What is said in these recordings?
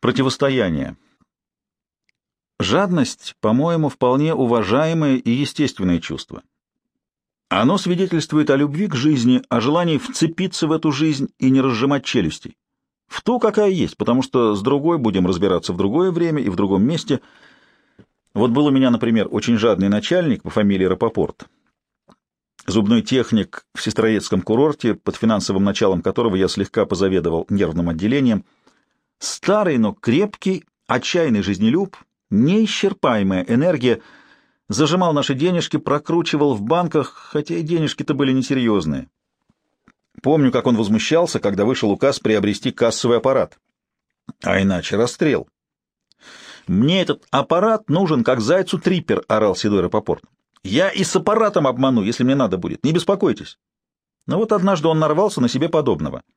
Противостояние. Жадность, по-моему, вполне уважаемое и естественное чувство. Оно свидетельствует о любви к жизни, о желании вцепиться в эту жизнь и не разжимать челюстей. В ту, какая есть, потому что с другой будем разбираться в другое время и в другом месте. Вот был у меня, например, очень жадный начальник по фамилии Рапопорт. Зубной техник в Сестроецком курорте, под финансовым началом которого я слегка позаведовал нервным отделением — Старый, но крепкий, отчаянный жизнелюб, неисчерпаемая энергия, зажимал наши денежки, прокручивал в банках, хотя и денежки-то были несерьезные. Помню, как он возмущался, когда вышел указ приобрести кассовый аппарат. А иначе расстрел. «Мне этот аппарат нужен, как зайцу трипер», — орал седой Рапопорт. «Я и с аппаратом обману, если мне надо будет, не беспокойтесь». Но вот однажды он нарвался на себе подобного —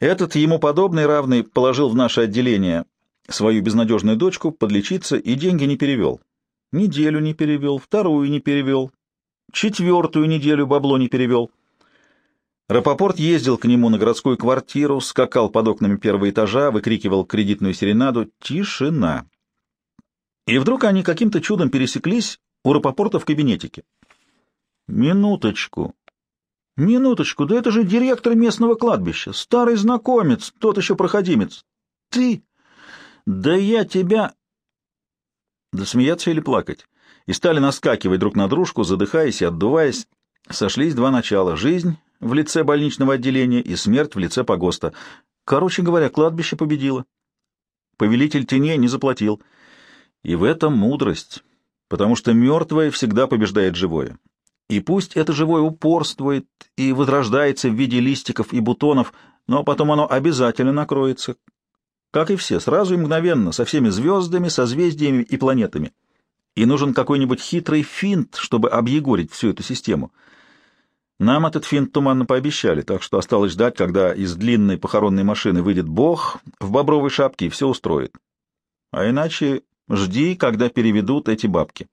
этот ему подобный равный положил в наше отделение свою безнадежную дочку подлечиться и деньги не перевел. Неделю не перевел, вторую не перевел, четвертую неделю бабло не перевел. Рапопорт ездил к нему на городскую квартиру, скакал под окнами первого этажа, выкрикивал кредитную серенаду «Тишина!». И вдруг они каким-то чудом пересеклись у Рапопорта в кабинетике. «Минуточку», «Минуточку, да это же директор местного кладбища, старый знакомец, тот еще проходимец. Ты? Да я тебя...» Да смеяться или плакать? И стали наскакивать друг на дружку, задыхаясь и отдуваясь. Сошлись два начала — жизнь в лице больничного отделения и смерть в лице погоста. Короче говоря, кладбище победило. Повелитель теней не заплатил. И в этом мудрость, потому что мертвое всегда побеждает живое. И пусть это живое упорствует и возрождается в виде листиков и бутонов, но потом оно обязательно накроется, как и все, сразу и мгновенно, со всеми звездами, созвездиями и планетами. И нужен какой-нибудь хитрый финт, чтобы объегорить всю эту систему. Нам этот финт туманно пообещали, так что осталось ждать, когда из длинной похоронной машины выйдет Бог в бобровой шапке и все устроит. А иначе жди, когда переведут эти бабки.